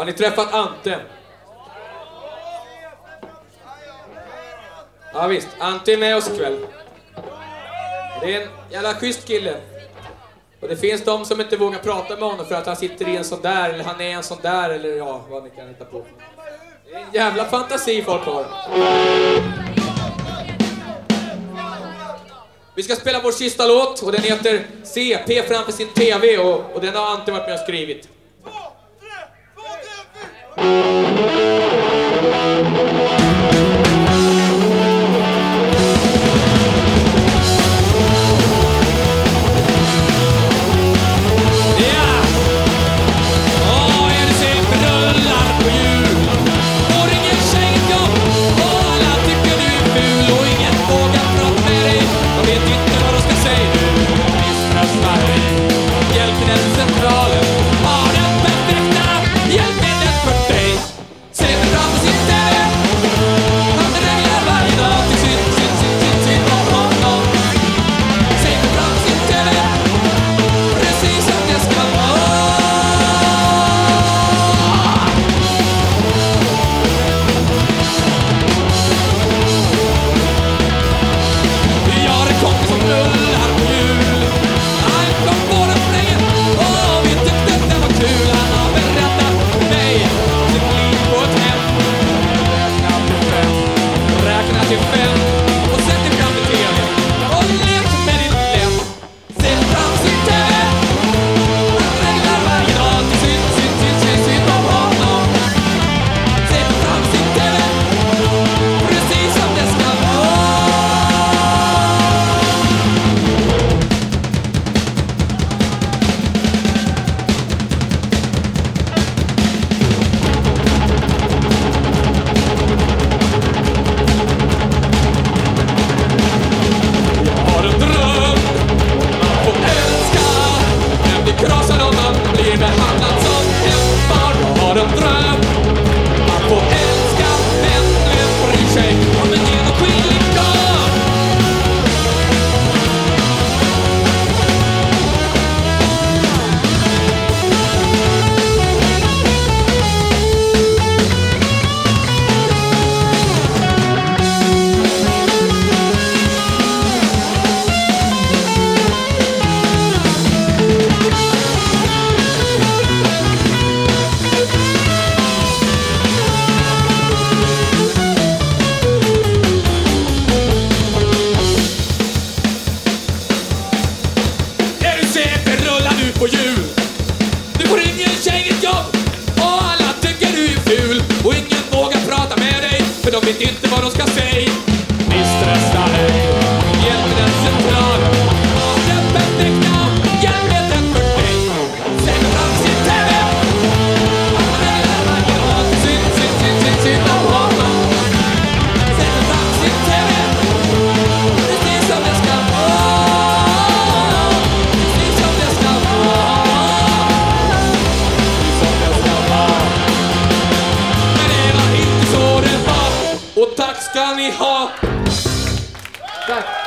Har ni träffat Ante? Ja visst, Ante är med oss ikväll. Det är en jävla schysst kille. Och det finns de som inte vågar prata med honom för att han sitter i en sån där, eller han är en sån där, eller ja, vad ni kan hitta på. Det är en jävla fantasi folk har. Vi ska spela vår sista låt och den heter CP framför sin TV och, och den har Ante varit med och skrivit. Música vet inte vad de ska säga. Och tack ska ni ha! Tack.